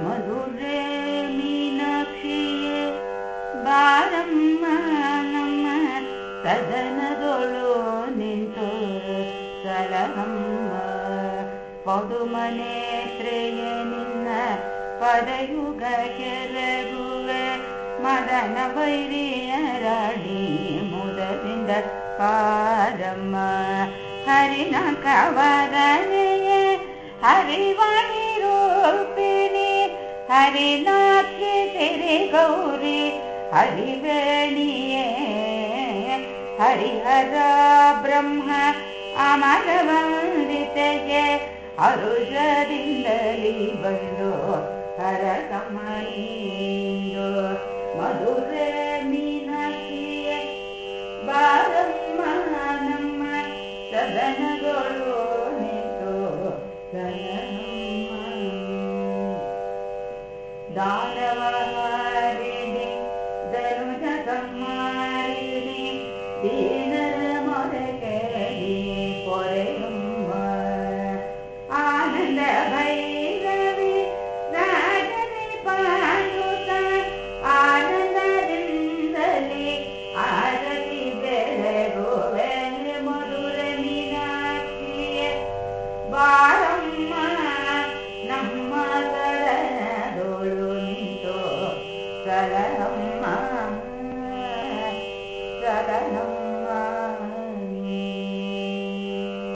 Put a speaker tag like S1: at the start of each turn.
S1: मधुरे मीनाक्षिये बारम्म ನಮ್ಮ ಸದನದೊಳು ನಿಂತು ಸಲಹಮ್ಮ ಪದುಮನೇತ್ರೆಯ ನಿನ್ನ ಪದಯುಗ ಕೆರಗುವೆ ಮದನ ವೈರಿಯರಾಡಿ ಮುದದಿಂದ हरिणा कवरण हरिवाणि रूप हरि नारे गौरी हरिवरण हरि हर ब्रह्मा अमर मृत यो हरमय मधुर गुरुो ದಾನವ my